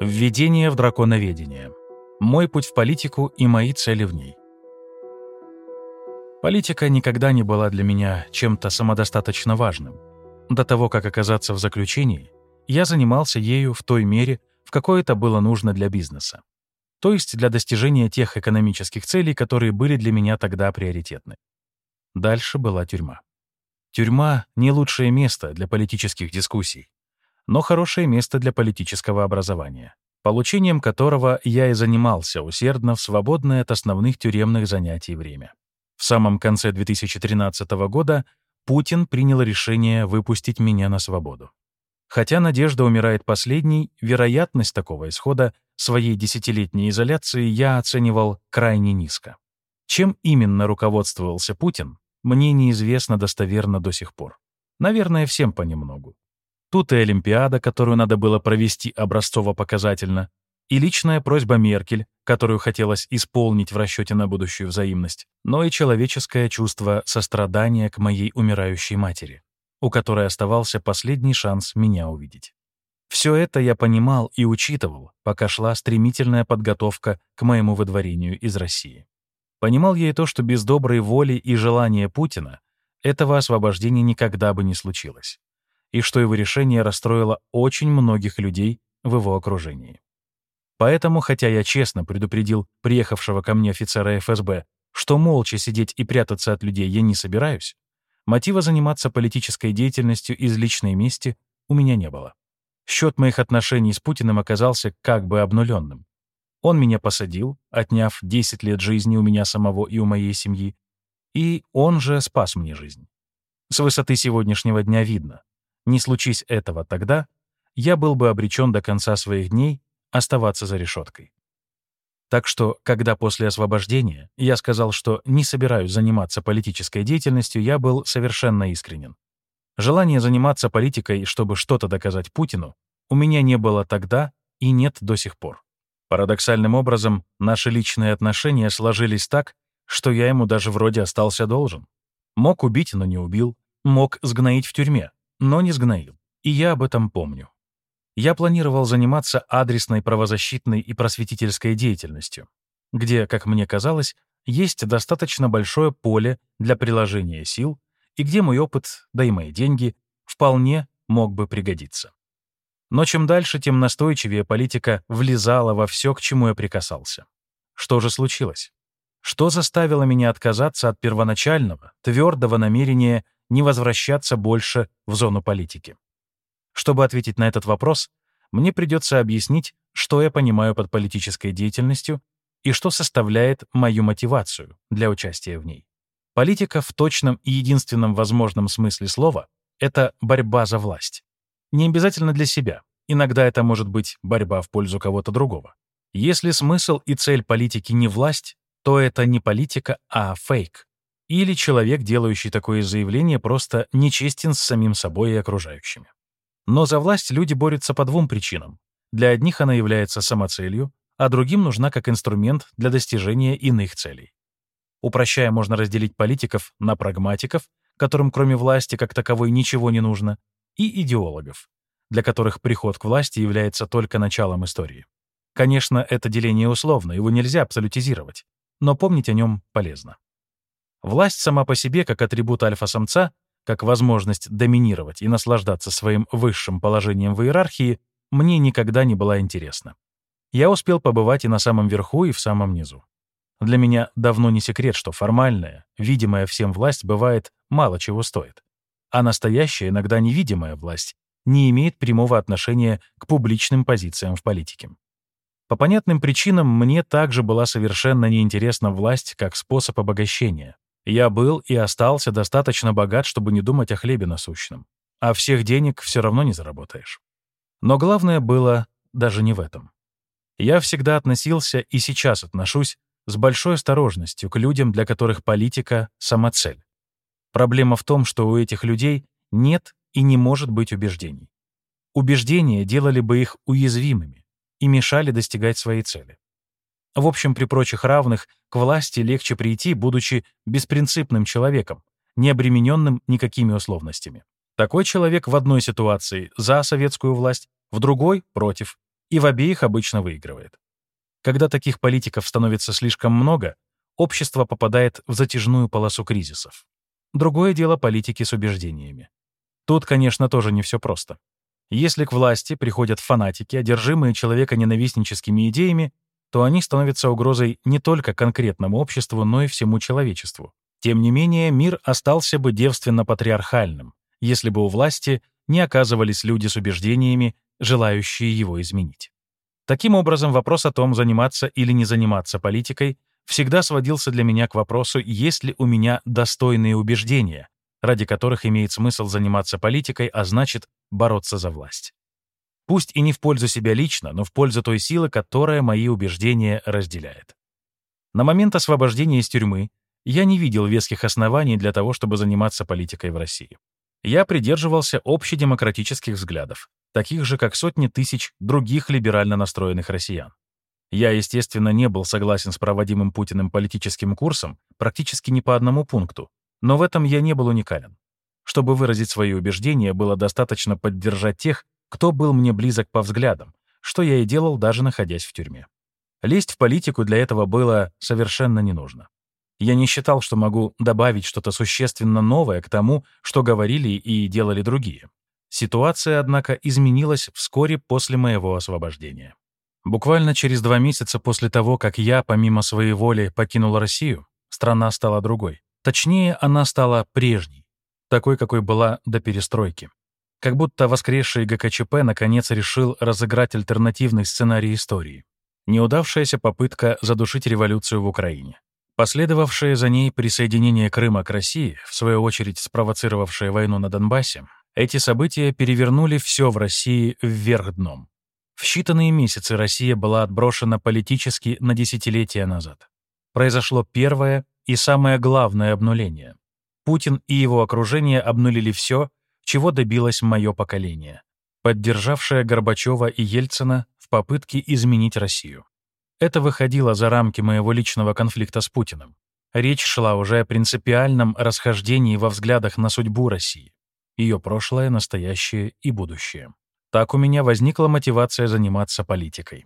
Введение в драконоведение. Мой путь в политику и мои цели в ней. Политика никогда не была для меня чем-то самодостаточно важным. До того, как оказаться в заключении, я занимался ею в той мере, в какой это было нужно для бизнеса. То есть для достижения тех экономических целей, которые были для меня тогда приоритетны. Дальше была тюрьма. Тюрьма — не лучшее место для политических дискуссий, но хорошее место для политического образования, получением которого я и занимался усердно в свободное от основных тюремных занятий время. В самом конце 2013 года Путин принял решение выпустить меня на свободу. Хотя надежда умирает последней, вероятность такого исхода своей десятилетней изоляции я оценивал крайне низко. Чем именно руководствовался Путин, мне неизвестно достоверно до сих пор. Наверное, всем понемногу. Тут и Олимпиада, которую надо было провести образцово-показательно, и личная просьба Меркель, которую хотелось исполнить в расчете на будущую взаимность, но и человеческое чувство сострадания к моей умирающей матери у которой оставался последний шанс меня увидеть. Все это я понимал и учитывал, пока шла стремительная подготовка к моему выдворению из России. Понимал я и то, что без доброй воли и желания Путина этого освобождения никогда бы не случилось, и что его решение расстроило очень многих людей в его окружении. Поэтому, хотя я честно предупредил приехавшего ко мне офицера ФСБ, что молча сидеть и прятаться от людей я не собираюсь, Мотива заниматься политической деятельностью из личной мести у меня не было. Счет моих отношений с Путиным оказался как бы обнуленным. Он меня посадил, отняв 10 лет жизни у меня самого и у моей семьи, и он же спас мне жизнь. С высоты сегодняшнего дня видно. Не случись этого тогда, я был бы обречен до конца своих дней оставаться за решеткой. Так что, когда после освобождения я сказал, что не собираюсь заниматься политической деятельностью, я был совершенно искренен. Желание заниматься политикой, чтобы что-то доказать Путину, у меня не было тогда и нет до сих пор. Парадоксальным образом, наши личные отношения сложились так, что я ему даже вроде остался должен. Мог убить, но не убил. Мог сгноить в тюрьме, но не сгноил. И я об этом помню я планировал заниматься адресной правозащитной и просветительской деятельностью, где, как мне казалось, есть достаточно большое поле для приложения сил и где мой опыт, да и мои деньги, вполне мог бы пригодиться. Но чем дальше, тем настойчивее политика влезала во все, к чему я прикасался. Что же случилось? Что заставило меня отказаться от первоначального, твердого намерения не возвращаться больше в зону политики? Чтобы ответить на этот вопрос, мне придется объяснить, что я понимаю под политической деятельностью и что составляет мою мотивацию для участия в ней. Политика в точном и единственном возможном смысле слова — это борьба за власть. Не обязательно для себя. Иногда это может быть борьба в пользу кого-то другого. Если смысл и цель политики не власть, то это не политика, а фейк. Или человек, делающий такое заявление, просто нечестен с самим собой и окружающими. Но за власть люди борются по двум причинам. Для одних она является самоцелью, а другим нужна как инструмент для достижения иных целей. Упрощая, можно разделить политиков на прагматиков, которым кроме власти как таковой ничего не нужно, и идеологов, для которых приход к власти является только началом истории. Конечно, это деление условно, его нельзя абсолютизировать, но помнить о нем полезно. Власть сама по себе, как атрибут альфа-самца, как возможность доминировать и наслаждаться своим высшим положением в иерархии, мне никогда не была интересна. Я успел побывать и на самом верху, и в самом низу. Для меня давно не секрет, что формальная, видимая всем власть бывает мало чего стоит. А настоящая, иногда невидимая власть не имеет прямого отношения к публичным позициям в политике. По понятным причинам мне также была совершенно неинтересна власть как способ обогащения. Я был и остался достаточно богат, чтобы не думать о хлебе насущном. А всех денег все равно не заработаешь. Но главное было даже не в этом. Я всегда относился и сейчас отношусь с большой осторожностью к людям, для которых политика — самоцель. Проблема в том, что у этих людей нет и не может быть убеждений. Убеждения делали бы их уязвимыми и мешали достигать своей цели. В общем, при прочих равных к власти легче прийти, будучи беспринципным человеком, не обремененным никакими условностями. Такой человек в одной ситуации за советскую власть, в другой — против. и в обеих обычно выигрывает. Когда таких политиков становится слишком много, общество попадает в затяжную полосу кризисов. Другое дело политики с убеждениями. Тут, конечно, тоже не все просто. Если к власти приходят фанатики, одержимые человеконенавистническими идеями, то они становятся угрозой не только конкретному обществу, но и всему человечеству. Тем не менее, мир остался бы девственно-патриархальным, если бы у власти не оказывались люди с убеждениями, желающие его изменить. Таким образом, вопрос о том, заниматься или не заниматься политикой, всегда сводился для меня к вопросу, есть ли у меня достойные убеждения, ради которых имеет смысл заниматься политикой, а значит, бороться за власть. Пусть и не в пользу себя лично, но в пользу той силы, которая мои убеждения разделяет. На момент освобождения из тюрьмы я не видел веских оснований для того, чтобы заниматься политикой в России. Я придерживался общедемократических взглядов, таких же, как сотни тысяч других либерально настроенных россиян. Я, естественно, не был согласен с проводимым Путиным политическим курсом практически ни по одному пункту, но в этом я не был уникален. Чтобы выразить свои убеждения, было достаточно поддержать тех, кто был мне близок по взглядам, что я и делал, даже находясь в тюрьме. Лезть в политику для этого было совершенно не нужно. Я не считал, что могу добавить что-то существенно новое к тому, что говорили и делали другие. Ситуация, однако, изменилась вскоре после моего освобождения. Буквально через два месяца после того, как я, помимо своей воли, покинул Россию, страна стала другой. Точнее, она стала прежней, такой, какой была до перестройки. Как будто воскресший ГКЧП наконец решил разыграть альтернативный сценарий истории. Неудавшаяся попытка задушить революцию в Украине. Последовавшее за ней присоединение Крыма к России, в свою очередь спровоцировавшее войну на Донбассе, эти события перевернули все в России вверх дном. В считанные месяцы Россия была отброшена политически на десятилетия назад. Произошло первое и самое главное обнуление. Путин и его окружение обнулили все, чего добилось мое поколение, поддержавшее Горбачева и Ельцина в попытке изменить Россию. Это выходило за рамки моего личного конфликта с Путиным. Речь шла уже о принципиальном расхождении во взглядах на судьбу России, ее прошлое, настоящее и будущее. Так у меня возникла мотивация заниматься политикой,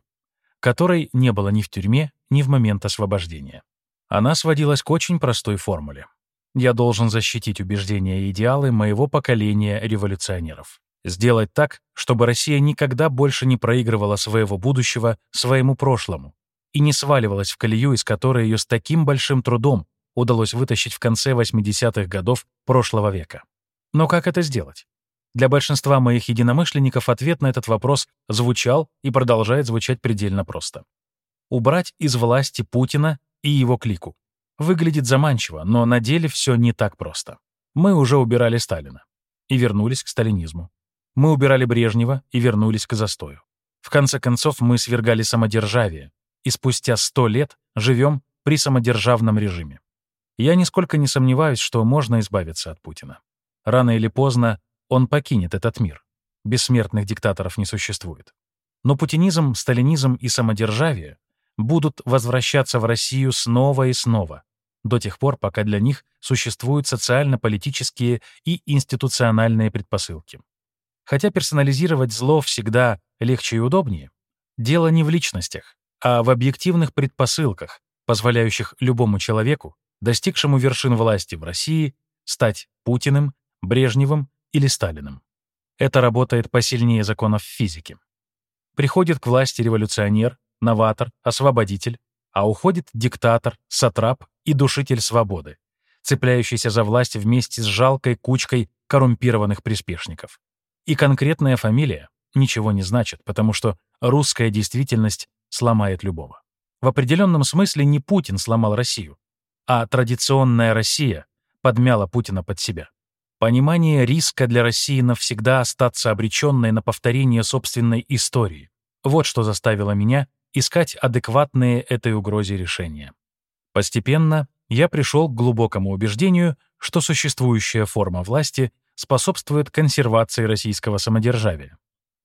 которой не было ни в тюрьме, ни в момент освобождения. Она сводилась к очень простой формуле. Я должен защитить убеждения и идеалы моего поколения революционеров. Сделать так, чтобы Россия никогда больше не проигрывала своего будущего своему прошлому, и не сваливалась в колею, из которой ее с таким большим трудом удалось вытащить в конце 80-х годов прошлого века. Но как это сделать? Для большинства моих единомышленников ответ на этот вопрос звучал и продолжает звучать предельно просто. Убрать из власти Путина и его клику. Выглядит заманчиво, но на деле все не так просто. Мы уже убирали Сталина и вернулись к сталинизму. Мы убирали Брежнева и вернулись к застою. В конце концов, мы свергали самодержавие, и спустя сто лет живем при самодержавном режиме. Я нисколько не сомневаюсь, что можно избавиться от Путина. Рано или поздно он покинет этот мир. Бессмертных диктаторов не существует. Но путинизм, сталинизм и самодержавие будут возвращаться в Россию снова и снова, до тех пор, пока для них существуют социально-политические и институциональные предпосылки. Хотя персонализировать зло всегда легче и удобнее, дело не в личностях, а в объективных предпосылках, позволяющих любому человеку, достигшему вершин власти в России, стать Путиным, Брежневым или Сталиным. Это работает посильнее законов физики. Приходит к власти революционер, новатор, освободитель, а уходит диктатор, сатрап и душитель свободы, цепляющийся за власть вместе с жалкой кучкой коррумпированных приспешников. И конкретная фамилия ничего не значит, потому что русская действительность сломает любого. В определенном смысле не Путин сломал Россию, а традиционная Россия подмяла Путина под себя. Понимание риска для России навсегда остаться обреченной на повторение собственной истории. Вот что заставило меня искать адекватные этой угрозе решения. Постепенно я пришел к глубокому убеждению, что существующая форма власти способствует консервации российского самодержавия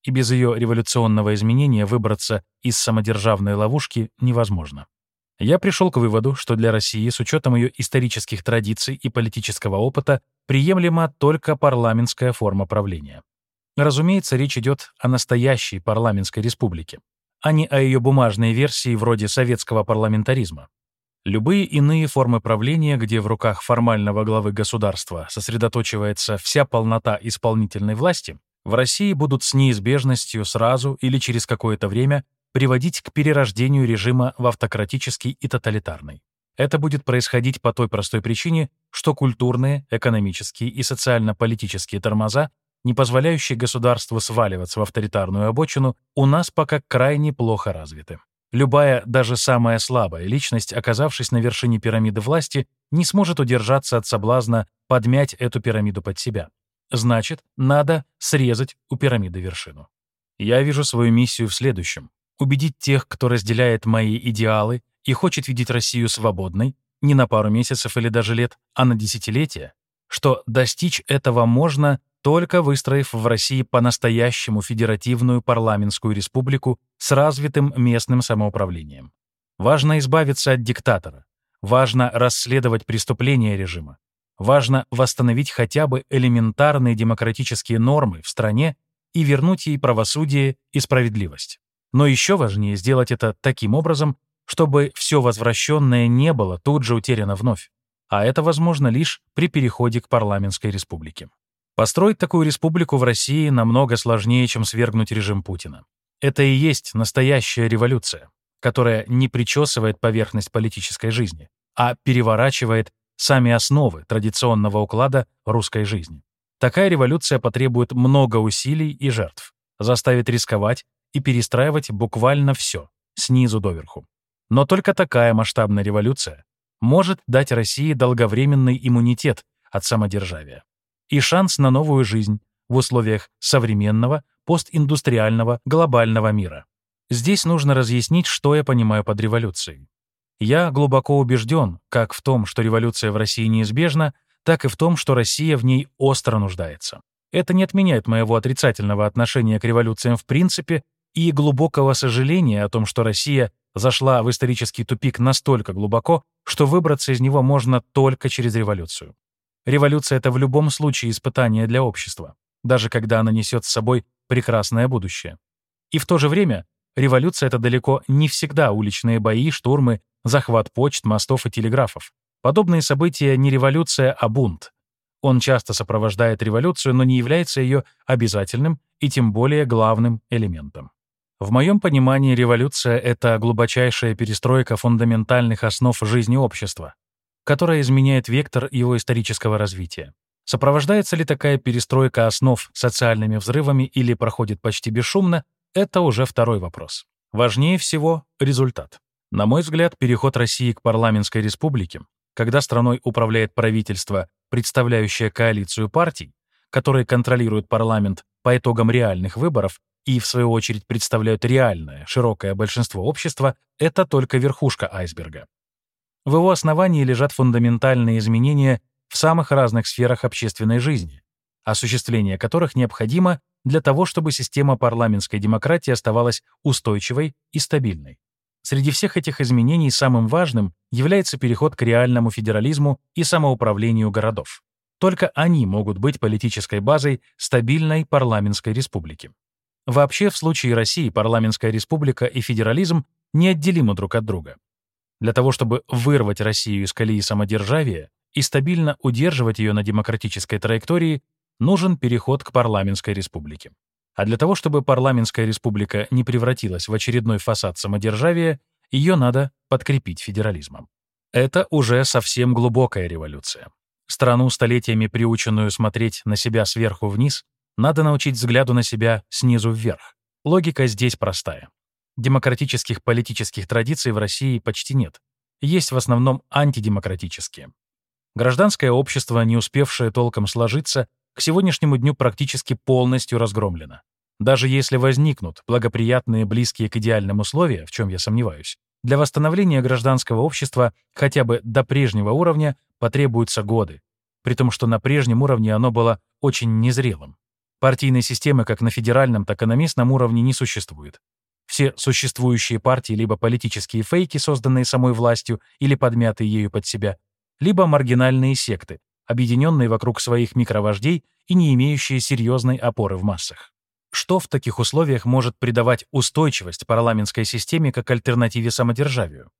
и без ее революционного изменения выбраться из самодержавной ловушки невозможно. Я пришел к выводу, что для России с учетом ее исторических традиций и политического опыта приемлема только парламентская форма правления. Разумеется, речь идет о настоящей парламентской республике, а не о ее бумажной версии вроде советского парламентаризма. Любые иные формы правления, где в руках формального главы государства сосредоточивается вся полнота исполнительной власти, в России будут с неизбежностью сразу или через какое-то время приводить к перерождению режима в автократический и тоталитарный. Это будет происходить по той простой причине, что культурные, экономические и социально-политические тормоза, не позволяющие государству сваливаться в авторитарную обочину, у нас пока крайне плохо развиты. Любая, даже самая слабая личность, оказавшись на вершине пирамиды власти, не сможет удержаться от соблазна подмять эту пирамиду под себя. Значит, надо срезать у пирамиды вершину. Я вижу свою миссию в следующем. Убедить тех, кто разделяет мои идеалы и хочет видеть Россию свободной, не на пару месяцев или даже лет, а на десятилетия, что достичь этого можно, только выстроив в России по-настоящему федеративную парламентскую республику с развитым местным самоуправлением. Важно избавиться от диктатора. Важно расследовать преступления режима. Важно восстановить хотя бы элементарные демократические нормы в стране и вернуть ей правосудие и справедливость. Но еще важнее сделать это таким образом, чтобы все возвращенное не было тут же утеряно вновь. А это возможно лишь при переходе к парламентской республике. Построить такую республику в России намного сложнее, чем свергнуть режим Путина. Это и есть настоящая революция, которая не причесывает поверхность политической жизни, а переворачивает сами основы традиционного уклада русской жизни. Такая революция потребует много усилий и жертв, заставит рисковать и перестраивать буквально все, снизу доверху. Но только такая масштабная революция может дать России долговременный иммунитет от самодержавия и шанс на новую жизнь в условиях современного, постиндустриального, глобального мира. Здесь нужно разъяснить, что я понимаю под революцией. Я глубоко убежден как в том, что революция в России неизбежна, так и в том, что Россия в ней остро нуждается. Это не отменяет моего отрицательного отношения к революциям в принципе и глубокого сожаления о том, что Россия зашла в исторический тупик настолько глубоко, что выбраться из него можно только через революцию. Революция — это в любом случае испытание для общества, даже когда она несет с собой прекрасное будущее. И в то же время революция — это далеко не всегда уличные бои, штурмы, захват почт, мостов и телеграфов. Подобные события не революция, а бунт. Он часто сопровождает революцию, но не является ее обязательным и тем более главным элементом. В моем понимании революция — это глубочайшая перестройка фундаментальных основ жизни общества, которая изменяет вектор его исторического развития. Сопровождается ли такая перестройка основ социальными взрывами или проходит почти бесшумно, это уже второй вопрос. Важнее всего — результат. На мой взгляд, переход России к парламентской республике, когда страной управляет правительство, представляющее коалицию партий, которые контролируют парламент по итогам реальных выборов и, в свою очередь, представляют реальное, широкое большинство общества, это только верхушка айсберга. В его основании лежат фундаментальные изменения в самых разных сферах общественной жизни, осуществление которых необходимо для того, чтобы система парламентской демократии оставалась устойчивой и стабильной. Среди всех этих изменений самым важным является переход к реальному федерализму и самоуправлению городов. Только они могут быть политической базой стабильной парламентской республики. Вообще, в случае России парламентская республика и федерализм неотделимы друг от друга. Для того, чтобы вырвать Россию из колеи самодержавия и стабильно удерживать ее на демократической траектории, нужен переход к парламентской республике. А для того, чтобы парламентская республика не превратилась в очередной фасад самодержавия, ее надо подкрепить федерализмом. Это уже совсем глубокая революция. Страну, столетиями приученную смотреть на себя сверху вниз, надо научить взгляду на себя снизу вверх. Логика здесь простая. Демократических политических традиций в России почти нет. Есть в основном антидемократические. Гражданское общество, не успевшее толком сложиться, к сегодняшнему дню практически полностью разгромлено. Даже если возникнут благоприятные, близкие к идеальным условия, в чем я сомневаюсь, для восстановления гражданского общества хотя бы до прежнего уровня потребуются годы, при том, что на прежнем уровне оно было очень незрелым. Партийной системы как на федеральном, так и на местном уровне не существует. Все существующие партии либо политические фейки, созданные самой властью или подмятые ею под себя, либо маргинальные секты, объединенные вокруг своих микровождей и не имеющие серьезной опоры в массах. Что в таких условиях может придавать устойчивость парламентской системе как альтернативе самодержавию?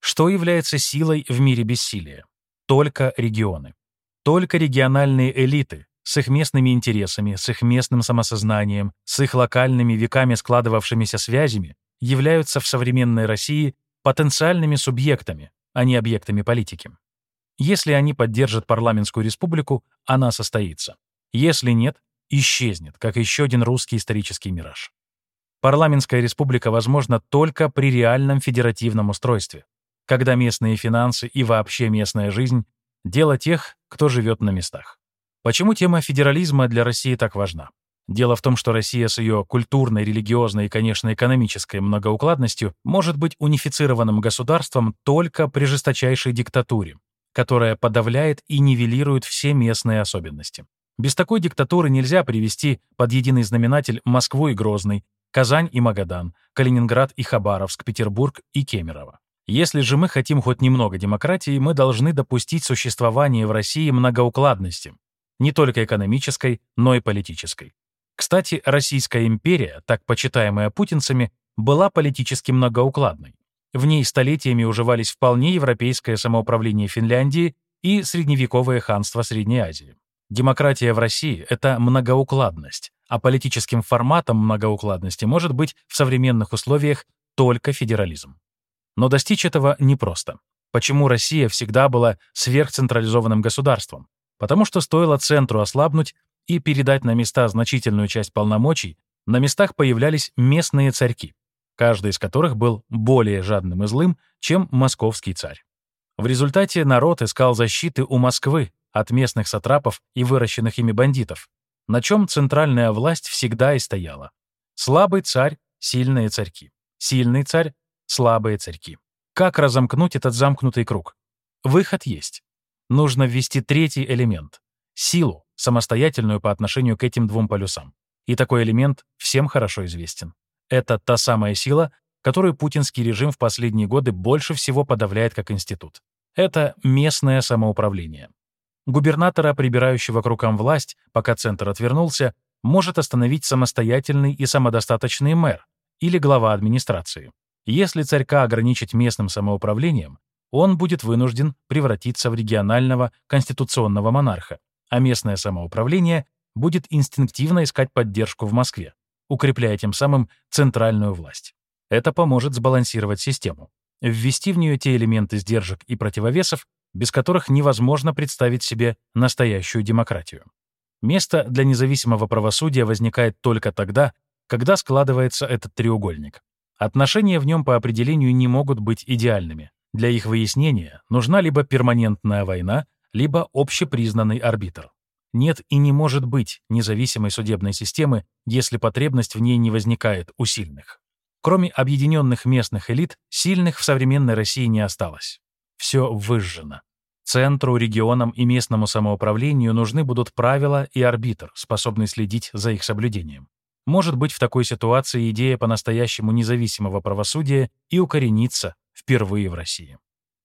Что является силой в мире бессилия? Только регионы. Только региональные элиты с их местными интересами, с их местным самосознанием, с их локальными веками складывавшимися связями являются в современной России потенциальными субъектами, а не объектами политики. Если они поддержат парламентскую республику, она состоится. Если нет, исчезнет, как еще один русский исторический мираж. Парламентская республика возможна только при реальном федеративном устройстве, когда местные финансы и вообще местная жизнь — дело тех, кто живет на местах. Почему тема федерализма для России так важна? Дело в том, что Россия с ее культурной, религиозной и, конечно, экономической многоукладностью может быть унифицированным государством только при жесточайшей диктатуре, которая подавляет и нивелирует все местные особенности. Без такой диктатуры нельзя привести под единый знаменатель Москву и Грозный, Казань и Магадан, Калининград и Хабаровск, Петербург и Кемерово. Если же мы хотим хоть немного демократии, мы должны допустить существование в России многоукладности, не только экономической, но и политической. Кстати, Российская империя, так почитаемая путинцами, была политически многоукладной. В ней столетиями уживались вполне европейское самоуправление Финляндии и средневековое ханство Средней Азии. Демократия в России — это многоукладность, а политическим форматом многоукладности может быть в современных условиях только федерализм. Но достичь этого непросто. Почему Россия всегда была сверхцентрализованным государством? Потому что стоило центру ослабнуть и передать на места значительную часть полномочий, на местах появлялись местные царьки, каждый из которых был более жадным и злым, чем московский царь. В результате народ искал защиты у Москвы, от местных сатрапов и выращенных ими бандитов, на чем центральная власть всегда и стояла. Слабый царь — сильные царьки. Сильный царь — слабые царьки. Как разомкнуть этот замкнутый круг? Выход есть. Нужно ввести третий элемент — силу, самостоятельную по отношению к этим двум полюсам. И такой элемент всем хорошо известен. Это та самая сила, которую путинский режим в последние годы больше всего подавляет как институт. Это местное самоуправление. Губернатора, прибирающего к рукам власть, пока центр отвернулся, может остановить самостоятельный и самодостаточный мэр или глава администрации. Если царька ограничить местным самоуправлением, он будет вынужден превратиться в регионального конституционного монарха, а местное самоуправление будет инстинктивно искать поддержку в Москве, укрепляя тем самым центральную власть. Это поможет сбалансировать систему, ввести в нее те элементы сдержек и противовесов, без которых невозможно представить себе настоящую демократию. Место для независимого правосудия возникает только тогда, когда складывается этот треугольник. Отношения в нем по определению не могут быть идеальными. Для их выяснения нужна либо перманентная война, либо общепризнанный арбитр. Нет и не может быть независимой судебной системы, если потребность в ней не возникает у сильных. Кроме объединенных местных элит, сильных в современной России не осталось. Все выжжено. Центру, регионам и местному самоуправлению нужны будут правила и арбитр, способный следить за их соблюдением. Может быть, в такой ситуации идея по-настоящему независимого правосудия и укоренится впервые в России.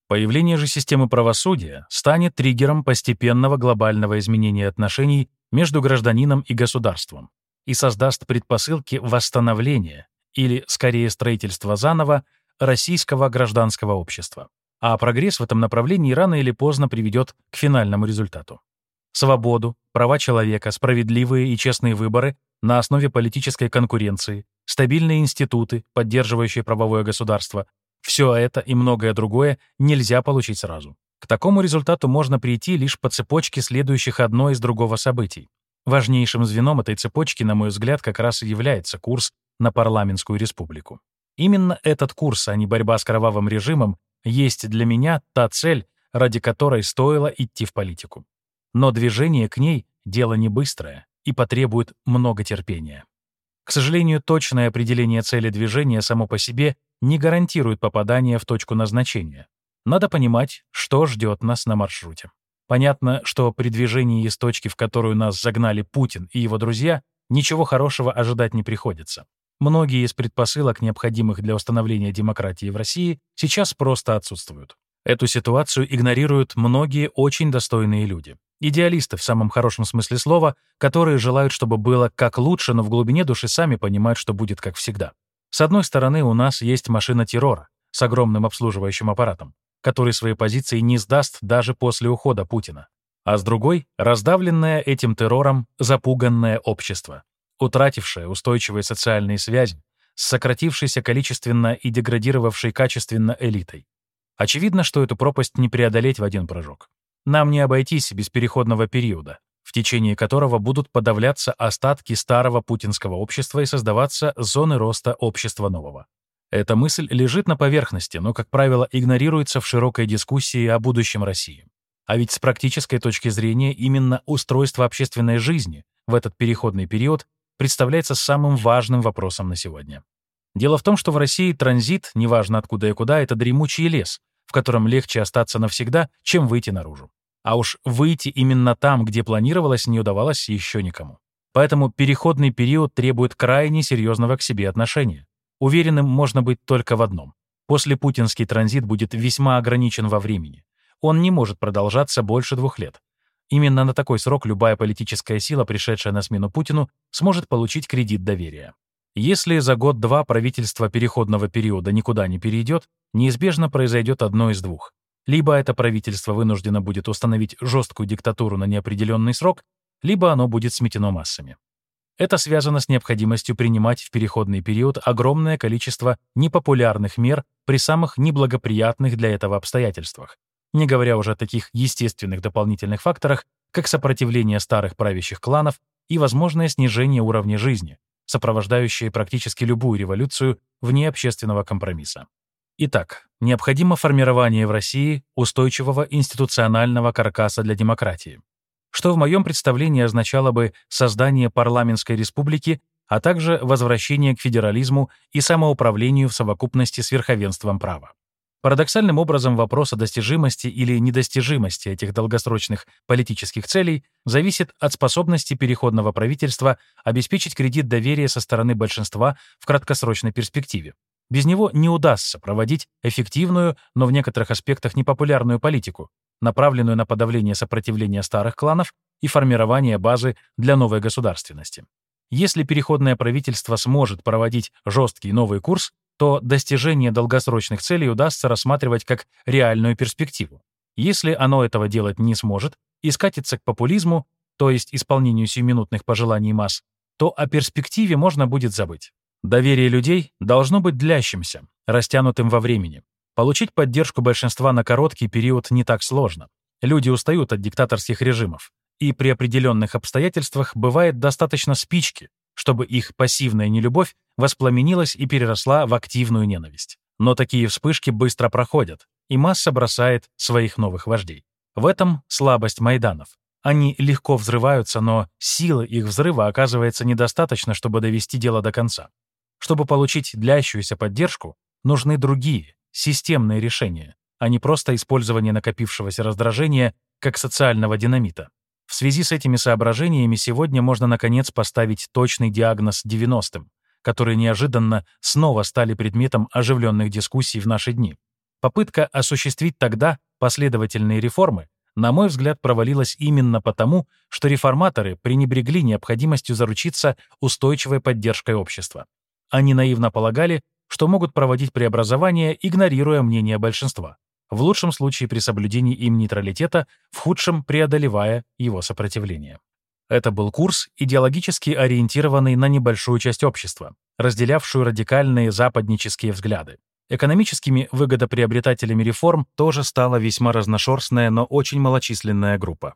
Появление же системы правосудия станет триггером постепенного глобального изменения отношений между гражданином и государством и создаст предпосылки восстановления или, скорее, строительства заново российского гражданского общества а прогресс в этом направлении рано или поздно приведет к финальному результату. Свободу, права человека, справедливые и честные выборы на основе политической конкуренции, стабильные институты, поддерживающие правовое государство — все это и многое другое нельзя получить сразу. К такому результату можно прийти лишь по цепочке следующих одно из другого событий. Важнейшим звеном этой цепочки, на мой взгляд, как раз и является курс на парламентскую республику. Именно этот курс, а не борьба с кровавым режимом, есть для меня та цель, ради которой стоило идти в политику. Но движение к ней — дело не быстрое и потребует много терпения. К сожалению, точное определение цели движения само по себе не гарантирует попадание в точку назначения. Надо понимать, что ждет нас на маршруте. Понятно, что при движении из точки, в которую нас загнали Путин и его друзья, ничего хорошего ожидать не приходится. Многие из предпосылок, необходимых для установления демократии в России, сейчас просто отсутствуют. Эту ситуацию игнорируют многие очень достойные люди. Идеалисты в самом хорошем смысле слова, которые желают, чтобы было как лучше, но в глубине души сами понимают, что будет как всегда. С одной стороны, у нас есть машина террора с огромным обслуживающим аппаратом, который свои позиции не сдаст даже после ухода Путина. А с другой — раздавленное этим террором запуганное общество, утратившее устойчивые социальные связи, с сократившейся количественно и деградировавшей качественно элитой. Очевидно, что эту пропасть не преодолеть в один прыжок. Нам не обойтись без переходного периода, в течение которого будут подавляться остатки старого путинского общества и создаваться зоны роста общества нового. Эта мысль лежит на поверхности, но, как правило, игнорируется в широкой дискуссии о будущем России. А ведь с практической точки зрения именно устройство общественной жизни в этот переходный период представляется самым важным вопросом на сегодня. Дело в том, что в России транзит, неважно откуда и куда, это дремучий лес, в котором легче остаться навсегда, чем выйти наружу. А уж выйти именно там, где планировалось, не удавалось еще никому. Поэтому переходный период требует крайне серьезного к себе отношения. Уверенным можно быть только в одном. После путинский транзит будет весьма ограничен во времени. Он не может продолжаться больше двух лет. Именно на такой срок любая политическая сила, пришедшая на смену Путину, сможет получить кредит доверия. Если за год-два правительство переходного периода никуда не перейдет, неизбежно произойдет одно из двух. Либо это правительство вынуждено будет установить жесткую диктатуру на неопределенный срок, либо оно будет сметено массами. Это связано с необходимостью принимать в переходный период огромное количество непопулярных мер при самых неблагоприятных для этого обстоятельствах, не говоря уже о таких естественных дополнительных факторах, как сопротивление старых правящих кланов и возможное снижение уровня жизни, сопровождающие практически любую революцию вне общественного компромисса. Итак, необходимо формирование в России устойчивого институционального каркаса для демократии, что в моем представлении означало бы создание парламентской республики, а также возвращение к федерализму и самоуправлению в совокупности с верховенством права. Парадоксальным образом вопрос о достижимости или недостижимости этих долгосрочных политических целей зависит от способности переходного правительства обеспечить кредит доверия со стороны большинства в краткосрочной перспективе. Без него не удастся проводить эффективную, но в некоторых аспектах непопулярную политику, направленную на подавление сопротивления старых кланов и формирование базы для новой государственности. Если переходное правительство сможет проводить жесткий новый курс, то достижение долгосрочных целей удастся рассматривать как реальную перспективу. Если оно этого делать не сможет и скатится к популизму, то есть исполнению сиюминутных пожеланий масс, то о перспективе можно будет забыть. Доверие людей должно быть длящимся, растянутым во времени. Получить поддержку большинства на короткий период не так сложно. Люди устают от диктаторских режимов, и при определенных обстоятельствах бывает достаточно спички, чтобы их пассивная нелюбовь воспламенилась и переросла в активную ненависть. Но такие вспышки быстро проходят, и масса бросает своих новых вождей. В этом слабость Майданов. Они легко взрываются, но силы их взрыва оказывается недостаточно, чтобы довести дело до конца. Чтобы получить длящуюся поддержку, нужны другие, системные решения, а не просто использование накопившегося раздражения как социального динамита. В связи с этими соображениями сегодня можно наконец поставить точный диагноз 90-м, которые неожиданно снова стали предметом оживленных дискуссий в наши дни. Попытка осуществить тогда последовательные реформы, на мой взгляд, провалилась именно потому, что реформаторы пренебрегли необходимостью заручиться устойчивой поддержкой общества. Они наивно полагали, что могут проводить преобразования, игнорируя мнение большинства в лучшем случае при соблюдении им нейтралитета, в худшем преодолевая его сопротивление. Это был курс, идеологически ориентированный на небольшую часть общества, разделявшую радикальные западнические взгляды. Экономическими выгодоприобретателями реформ тоже стала весьма разношерстная, но очень малочисленная группа.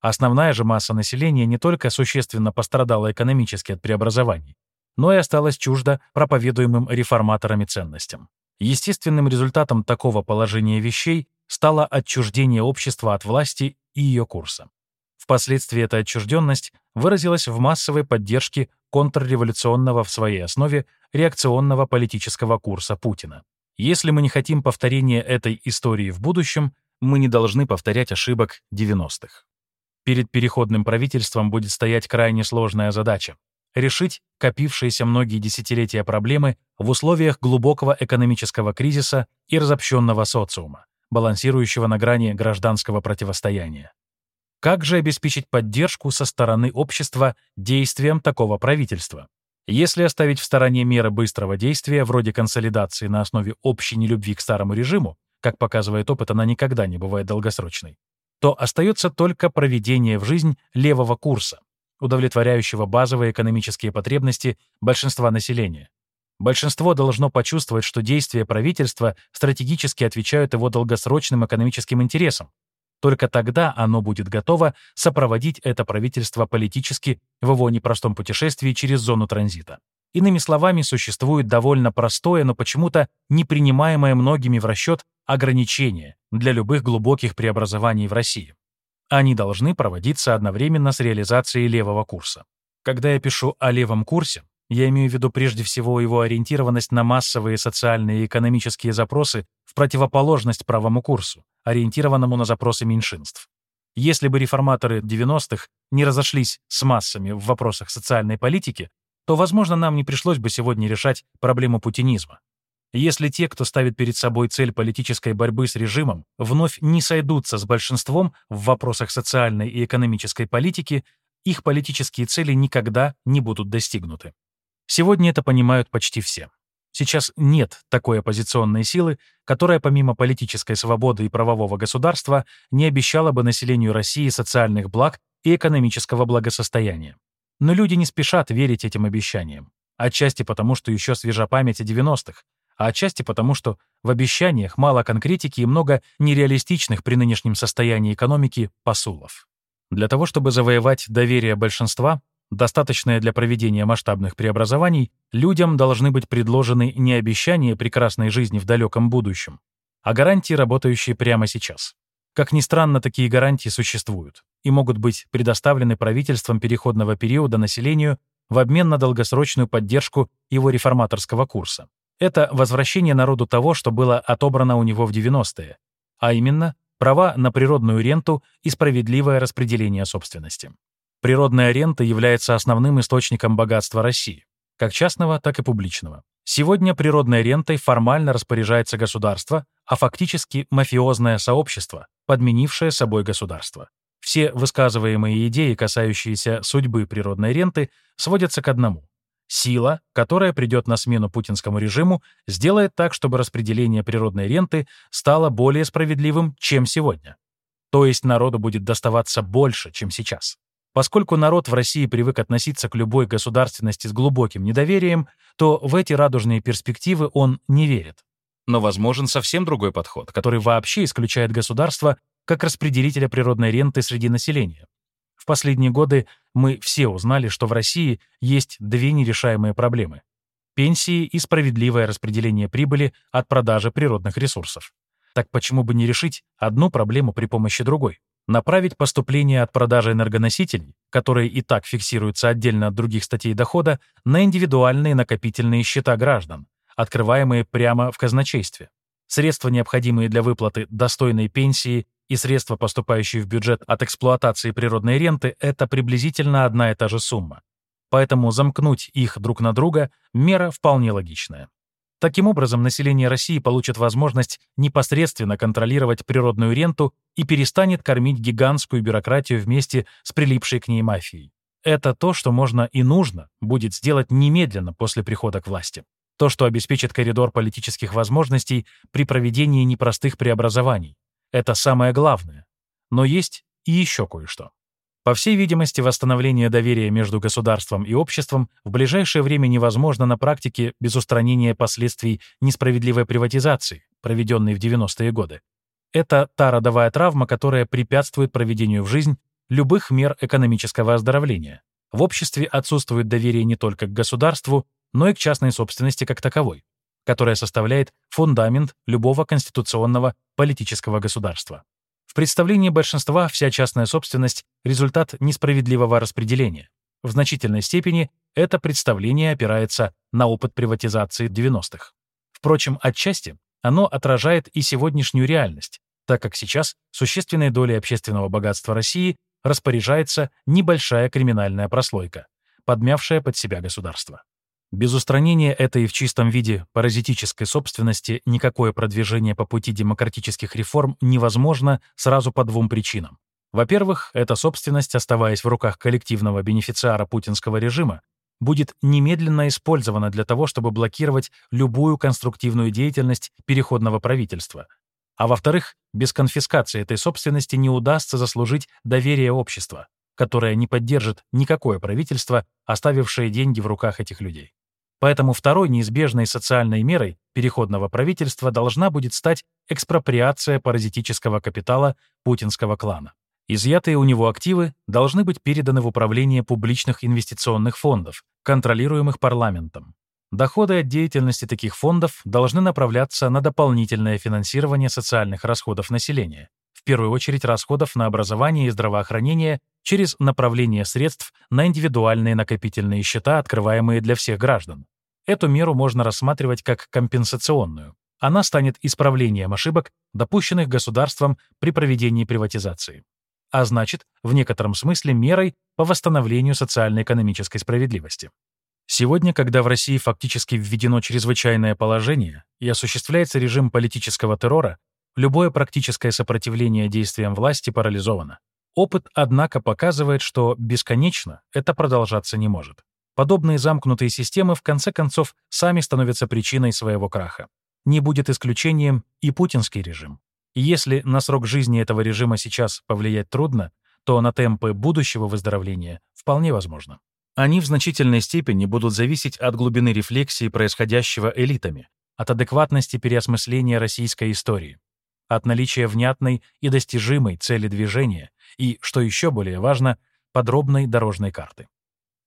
Основная же масса населения не только существенно пострадала экономически от преобразований, но и осталась чужда проповедуемым реформаторами ценностям. Естественным результатом такого положения вещей стало отчуждение общества от власти и ее курса. Впоследствии эта отчужденность выразилась в массовой поддержке контрреволюционного в своей основе реакционного политического курса Путина. Если мы не хотим повторения этой истории в будущем, мы не должны повторять ошибок 90-х. Перед переходным правительством будет стоять крайне сложная задача решить копившиеся многие десятилетия проблемы в условиях глубокого экономического кризиса и разобщенного социума, балансирующего на грани гражданского противостояния. Как же обеспечить поддержку со стороны общества действиям такого правительства? Если оставить в стороне меры быстрого действия, вроде консолидации на основе общей нелюбви к старому режиму, как показывает опыт, она никогда не бывает долгосрочной, то остается только проведение в жизнь левого курса, удовлетворяющего базовые экономические потребности большинства населения. Большинство должно почувствовать, что действия правительства стратегически отвечают его долгосрочным экономическим интересам, только тогда оно будет готово сопроводить это правительство политически в его непростом путешествии через зону транзита. Иными словами, существует довольно простое, но почему-то не принимаемое многими в расчет ограничение для любых глубоких преобразований в России. Они должны проводиться одновременно с реализацией левого курса. Когда я пишу о левом курсе, я имею в виду прежде всего его ориентированность на массовые социальные и экономические запросы в противоположность правому курсу, ориентированному на запросы меньшинств. Если бы реформаторы 90-х не разошлись с массами в вопросах социальной политики, то, возможно, нам не пришлось бы сегодня решать проблему путинизма. Если те, кто ставит перед собой цель политической борьбы с режимом, вновь не сойдутся с большинством в вопросах социальной и экономической политики, их политические цели никогда не будут достигнуты. Сегодня это понимают почти все. Сейчас нет такой оппозиционной силы, которая помимо политической свободы и правового государства не обещала бы населению России социальных благ и экономического благосостояния. Но люди не спешат верить этим обещаниям. Отчасти потому, что еще свежа память о 90-х, а отчасти потому, что в обещаниях мало конкретики и много нереалистичных при нынешнем состоянии экономики посулов. Для того, чтобы завоевать доверие большинства, достаточное для проведения масштабных преобразований, людям должны быть предложены не обещания прекрасной жизни в далеком будущем, а гарантии, работающие прямо сейчас. Как ни странно, такие гарантии существуют и могут быть предоставлены правительством переходного периода населению в обмен на долгосрочную поддержку его реформаторского курса. Это возвращение народу того, что было отобрано у него в 90-е, а именно права на природную ренту и справедливое распределение собственности. Природная рента является основным источником богатства России, как частного, так и публичного. Сегодня природной рентой формально распоряжается государство, а фактически мафиозное сообщество, подменившее собой государство. Все высказываемые идеи, касающиеся судьбы природной ренты, сводятся к одному. Сила, которая придет на смену путинскому режиму, сделает так, чтобы распределение природной ренты стало более справедливым, чем сегодня. То есть народу будет доставаться больше, чем сейчас. Поскольку народ в России привык относиться к любой государственности с глубоким недоверием, то в эти радужные перспективы он не верит. Но возможен совсем другой подход, который вообще исключает государство как распределителя природной ренты среди населения. В последние годы мы все узнали, что в России есть две нерешаемые проблемы — пенсии и справедливое распределение прибыли от продажи природных ресурсов. Так почему бы не решить одну проблему при помощи другой? направить поступление от продажи энергоносителей, которые и так фиксируются отдельно от других статей дохода, на индивидуальные накопительные счета граждан, открываемые прямо в казначействе. Средства, необходимые для выплаты достойной пенсии и средства, поступающие в бюджет от эксплуатации природной ренты, это приблизительно одна и та же сумма. Поэтому замкнуть их друг на друга – мера вполне логичная. Таким образом, население России получит возможность непосредственно контролировать природную ренту и перестанет кормить гигантскую бюрократию вместе с прилипшей к ней мафией. Это то, что можно и нужно будет сделать немедленно после прихода к власти. То, что обеспечит коридор политических возможностей при проведении непростых преобразований. Это самое главное. Но есть и еще кое-что. По всей видимости, восстановление доверия между государством и обществом в ближайшее время невозможно на практике без устранения последствий несправедливой приватизации, проведенной в 90-е годы. Это та родовая травма, которая препятствует проведению в жизнь любых мер экономического оздоровления. В обществе отсутствует доверие не только к государству, но и к частной собственности как таковой, которая составляет фундамент любого конституционного политического государства. В представлении большинства вся частная собственность — результат несправедливого распределения. В значительной степени это представление опирается на опыт приватизации 90-х. Впрочем, отчасти оно отражает и сегодняшнюю реальность, так как сейчас существенной долей общественного богатства России распоряжается небольшая криминальная прослойка, подмявшая под себя государство. Без устранения этой в чистом виде паразитической собственности никакое продвижение по пути демократических реформ невозможно сразу по двум причинам. Во-первых, эта собственность, оставаясь в руках коллективного бенефициара путинского режима, будет немедленно использована для того, чтобы блокировать любую конструктивную деятельность переходного правительства. А во-вторых, без конфискации этой собственности не удастся заслужить доверие общества, которое не поддержит никакое правительство, оставившее деньги в руках этих людей. Поэтому второй неизбежной социальной мерой переходного правительства должна будет стать экспроприация паразитического капитала путинского клана. Изъятые у него активы должны быть переданы в управление публичных инвестиционных фондов, контролируемых парламентом. Доходы от деятельности таких фондов должны направляться на дополнительное финансирование социальных расходов населения, в первую очередь расходов на образование и здравоохранение через направление средств на индивидуальные накопительные счета, открываемые для всех граждан. Эту меру можно рассматривать как компенсационную. Она станет исправлением ошибок, допущенных государством при проведении приватизации а значит, в некотором смысле мерой по восстановлению социально-экономической справедливости. Сегодня, когда в России фактически введено чрезвычайное положение и осуществляется режим политического террора, любое практическое сопротивление действиям власти парализовано. Опыт, однако, показывает, что бесконечно это продолжаться не может. Подобные замкнутые системы в конце концов сами становятся причиной своего краха. Не будет исключением и путинский режим. И если на срок жизни этого режима сейчас повлиять трудно, то на темпы будущего выздоровления вполне возможно. Они в значительной степени будут зависеть от глубины рефлексии происходящего элитами, от адекватности переосмысления российской истории, от наличия внятной и достижимой цели движения и, что еще более важно, подробной дорожной карты.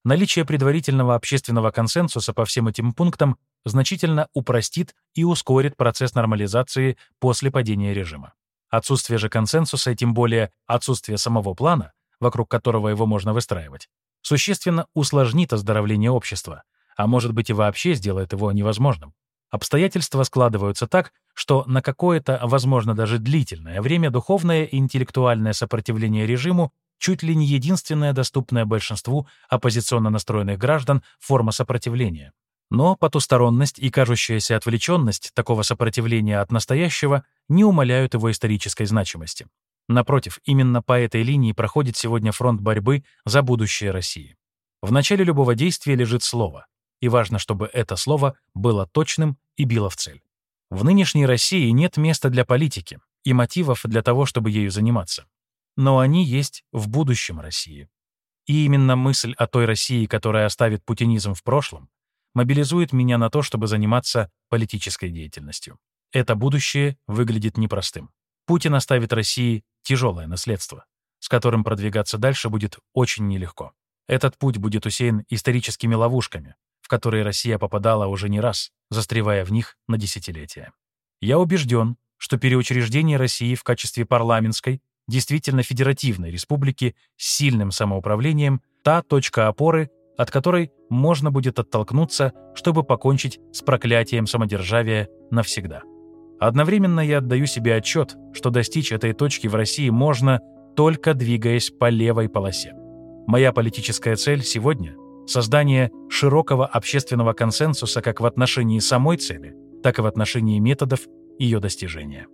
Наличие предварительного общественного консенсуса по всем этим пунктам значительно упростит и ускорит процесс нормализации после падения режима. Отсутствие же консенсуса, и тем более отсутствие самого плана, вокруг которого его можно выстраивать, существенно усложнит оздоровление общества, а может быть и вообще сделает его невозможным. Обстоятельства складываются так, что на какое-то, возможно, даже длительное время духовное и интеллектуальное сопротивление режиму чуть ли не единственная доступная большинству оппозиционно настроенных граждан форма сопротивления. Но потусторонность и кажущаяся отвлеченность такого сопротивления от настоящего не умаляют его исторической значимости. Напротив, именно по этой линии проходит сегодня фронт борьбы за будущее России. В начале любого действия лежит слово, и важно, чтобы это слово было точным и било в цель. В нынешней России нет места для политики и мотивов для того, чтобы ею заниматься. Но они есть в будущем России. И именно мысль о той России, которая оставит путинизм в прошлом, мобилизует меня на то, чтобы заниматься политической деятельностью. Это будущее выглядит непростым. Путин оставит России тяжелое наследство, с которым продвигаться дальше будет очень нелегко. Этот путь будет усеян историческими ловушками, в которые Россия попадала уже не раз, застревая в них на десятилетия. Я убежден, что переучреждение России в качестве парламентской, действительно федеративной республики с сильным самоуправлением – та точка опоры, от которой можно будет оттолкнуться, чтобы покончить с проклятием самодержавия навсегда. Одновременно я отдаю себе отчет, что достичь этой точки в России можно, только двигаясь по левой полосе. Моя политическая цель сегодня — создание широкого общественного консенсуса как в отношении самой цели, так и в отношении методов ее достижения.